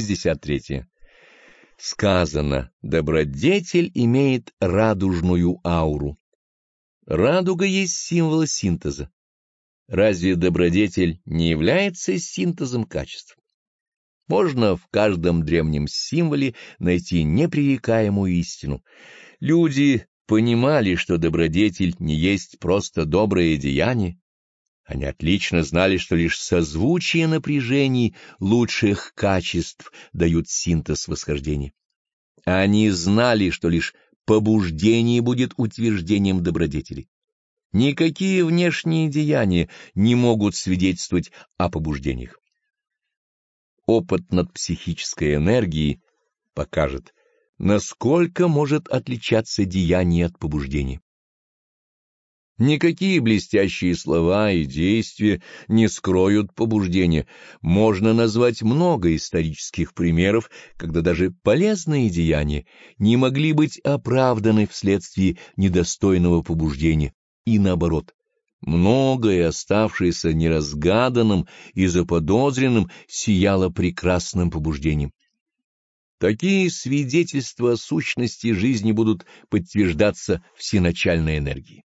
63. Сказано, добродетель имеет радужную ауру. Радуга есть символ синтеза. Разве добродетель не является синтезом качеств? Можно в каждом древнем символе найти непререкаемую истину. Люди понимали, что добродетель не есть просто доброе деяние. Они отлично знали, что лишь созвучие напряжений лучших качеств дают синтез восхождения. Они знали, что лишь побуждение будет утверждением добродетели. Никакие внешние деяния не могут свидетельствовать о побуждениях. Опыт над психической энергией покажет, насколько может отличаться деяние от побуждения. Никакие блестящие слова и действия не скроют побуждения. Можно назвать много исторических примеров, когда даже полезные деяния не могли быть оправданы вследствие недостойного побуждения, и наоборот. Многое, оставшееся неразгаданным и заподозренным, сияло прекрасным побуждением. Такие свидетельства о сущности жизни будут подтверждаться всеначальной энергией.